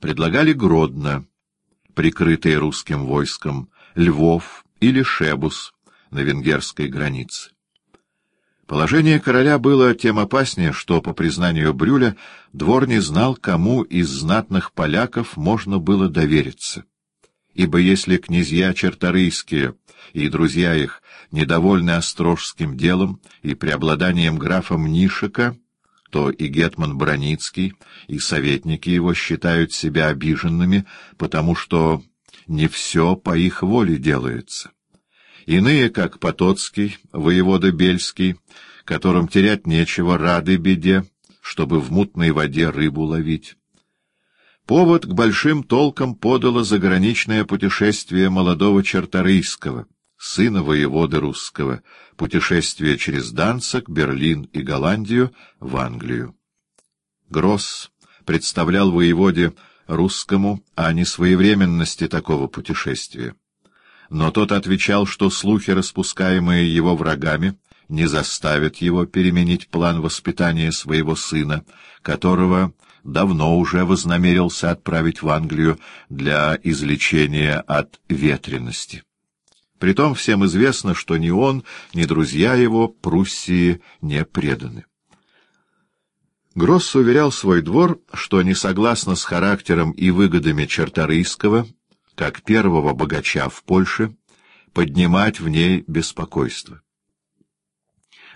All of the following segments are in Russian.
предлагали Гродно, прикрытые русским войском, Львов или Шебус на венгерской границе. Положение короля было тем опаснее, что, по признанию Брюля, двор не знал, кому из знатных поляков можно было довериться. Ибо если князья черторийские и друзья их недовольны острожским делом и преобладанием графа Мнишика, то и гетман Броницкий, и советники его считают себя обиженными, потому что не все по их воле делается. Иные, как Потоцкий, воевода Бельский, которым терять нечего, рады беде, чтобы в мутной воде рыбу ловить. Повод к большим толкам подало заграничное путешествие молодого Черторийского, сына воеводы русского, путешествие через Данцик, Берлин и Голландию в Англию. Гросс представлял воеводе русскому о несвоевременности такого путешествия но тот отвечал, что слухи, распускаемые его врагами, не заставят его переменить план воспитания своего сына, которого давно уже вознамерился отправить в Англию для излечения от ветренности. Притом всем известно, что ни он, ни друзья его Пруссии не преданы. Гросс уверял свой двор, что не согласно с характером и выгодами Черторийского — как первого богача в Польше, поднимать в ней беспокойство.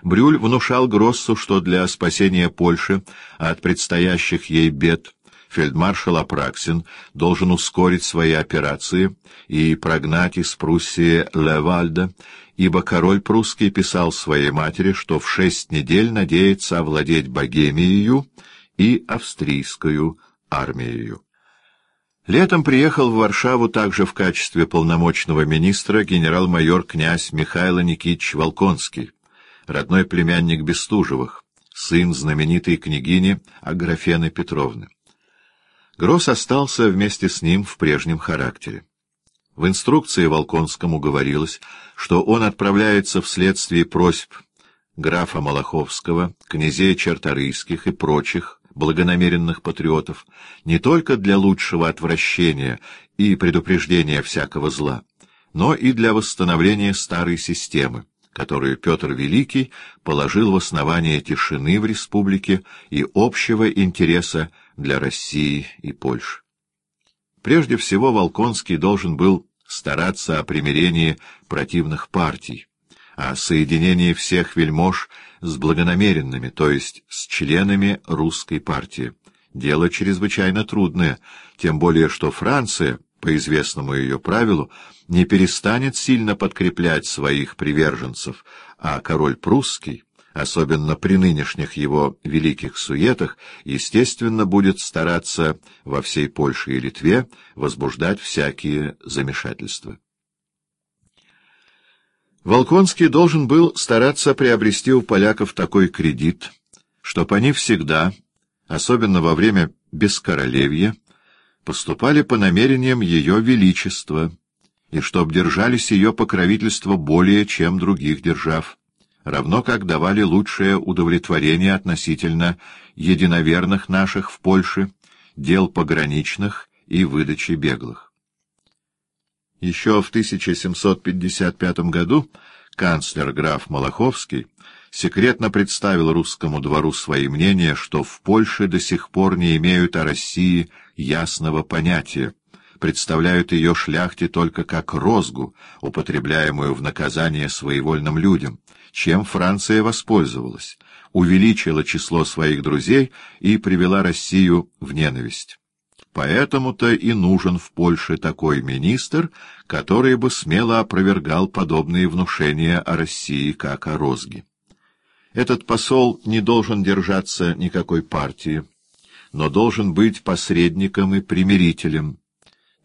Брюль внушал Гроссу, что для спасения Польши от предстоящих ей бед фельдмаршал Апраксин должен ускорить свои операции и прогнать из Пруссии Левальда, ибо король прусский писал своей матери, что в шесть недель надеется овладеть Богемией и австрийскую армией. Летом приехал в Варшаву также в качестве полномочного министра генерал-майор князь Михаил Никитич Волконский, родной племянник Бестужевых, сын знаменитой княгини Аграфены Петровны. Гросс остался вместе с ним в прежнем характере. В инструкции Волконскому говорилось, что он отправляется вследствие просьб графа Малаховского, князей Черторийских и прочих благонамеренных патриотов не только для лучшего отвращения и предупреждения всякого зла, но и для восстановления старой системы, которую Петр Великий положил в основание тишины в республике и общего интереса для России и Польши. Прежде всего Волконский должен был стараться о примирении противных партий, о соединении всех вельмож с благонамеренными, то есть с членами русской партии. Дело чрезвычайно трудное, тем более что Франция, по известному ее правилу, не перестанет сильно подкреплять своих приверженцев, а король прусский, особенно при нынешних его великих суетах, естественно, будет стараться во всей Польше и Литве возбуждать всякие замешательства. Волконский должен был стараться приобрести у поляков такой кредит, чтоб они всегда, особенно во время бескоролевья, поступали по намерениям Ее Величества, и чтоб держались ее покровительства более, чем других держав, равно как давали лучшее удовлетворение относительно единоверных наших в Польше, дел пограничных и выдачи беглых. Еще в 1755 году канцлер граф Малаховский секретно представил русскому двору свои мнения, что в Польше до сих пор не имеют о России ясного понятия, представляют ее шляхте только как розгу, употребляемую в наказание своевольным людям, чем Франция воспользовалась, увеличила число своих друзей и привела Россию в ненависть. Поэтому-то и нужен в Польше такой министр, который бы смело опровергал подобные внушения о России, как о розге. Этот посол не должен держаться никакой партии, но должен быть посредником и примирителем.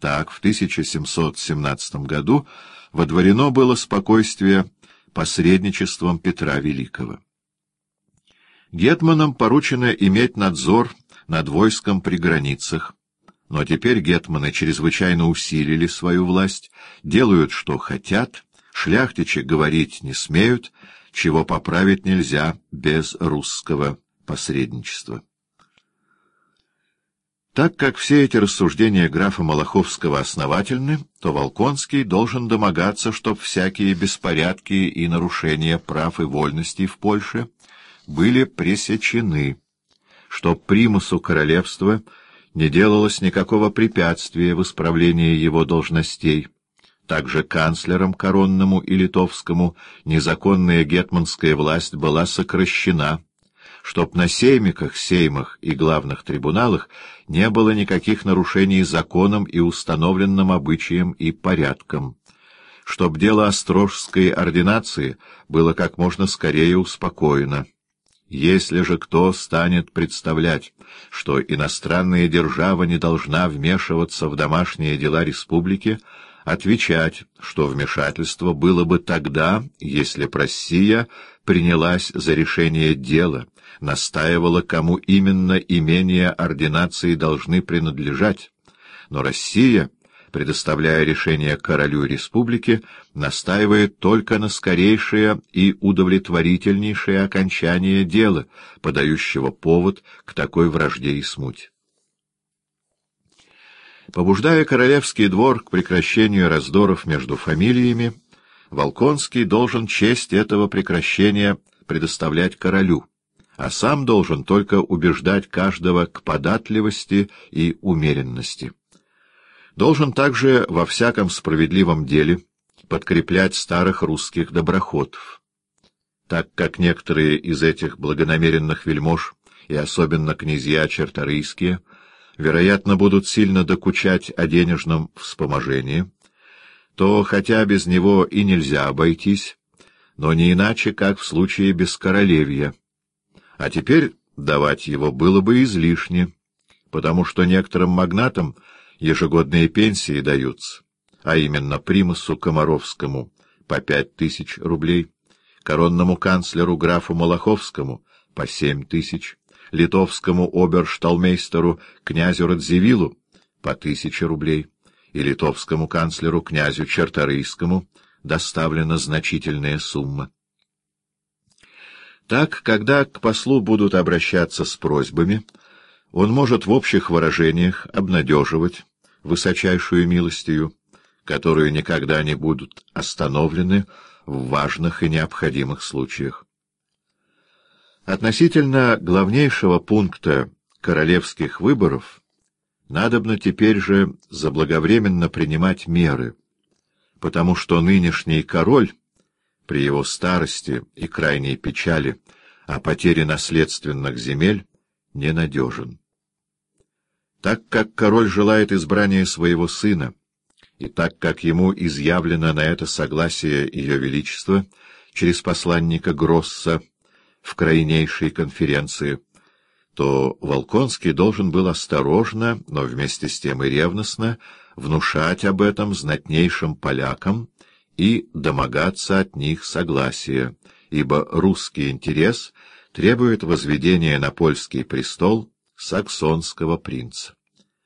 Так, в 1717 году водворено было спокойствие посредничеством Петра Великого. Гетманам поручено иметь надзор над войском при границах, но теперь гетманы чрезвычайно усилили свою власть, делают, что хотят, шляхтичи говорить не смеют, чего поправить нельзя без русского посредничества. Так как все эти рассуждения графа Малаховского основательны, то Волконский должен домогаться, чтоб всякие беспорядки и нарушения прав и вольностей в Польше были пресечены, чтоб примусу королевства не делалось никакого препятствия в исправлении его должностей. Также канцлерам коронному и литовскому незаконная гетманская власть была сокращена, чтоб на сеймиках, сеймах и главных трибуналах не было никаких нарушений законом и установленным обычаем и порядком, чтоб дело Острожской ординации было как можно скорее успокоено. Если же кто станет представлять, что иностранная держава не должна вмешиваться в домашние дела республики, отвечать, что вмешательство было бы тогда, если б Россия принялась за решение дела, настаивала, кому именно имения ординации должны принадлежать, но Россия, предоставляя решение королю республики, настаивает только на скорейшее и удовлетворительнейшее окончание дела, подающего повод к такой вражде и смуте. Побуждая королевский двор к прекращению раздоров между фамилиями, Волконский должен честь этого прекращения предоставлять королю, а сам должен только убеждать каждого к податливости и умеренности. Должен также во всяком справедливом деле подкреплять старых русских доброходов. Так как некоторые из этих благонамеренных вельмож, и особенно князья черторийские, вероятно, будут сильно докучать о денежном вспоможении, то, хотя без него и нельзя обойтись, но не иначе, как в случае без королевья. А теперь давать его было бы излишне, потому что некоторым магнатам ежегодные пенсии даются, а именно примусу Комаровскому по пять тысяч рублей, коронному канцлеру графу Малаховскому по семь тысяч, литовскому обершталмейстеру князю Радзивиллу по тысяче рублей и литовскому канцлеру князю Черторийскому доставлена значительная сумма. Так, когда к послу будут обращаться с просьбами, он может в общих выражениях обнадеживать высочайшую милостью, которую никогда не будут остановлены в важных и необходимых случаях. Относительно главнейшего пункта королевских выборов надобно теперь же заблаговременно принимать меры, потому что нынешний король при его старости и крайней печали о потере наследственных земель ненадежен. Так как король желает избрания своего сына, и так как ему изъявлено на это согласие Ее Величества через посланника Гросса, в крайнейшей конференции, то Волконский должен был осторожно, но вместе с тем и ревностно внушать об этом знатнейшим полякам и домогаться от них согласия, ибо русский интерес требует возведения на польский престол саксонского принца.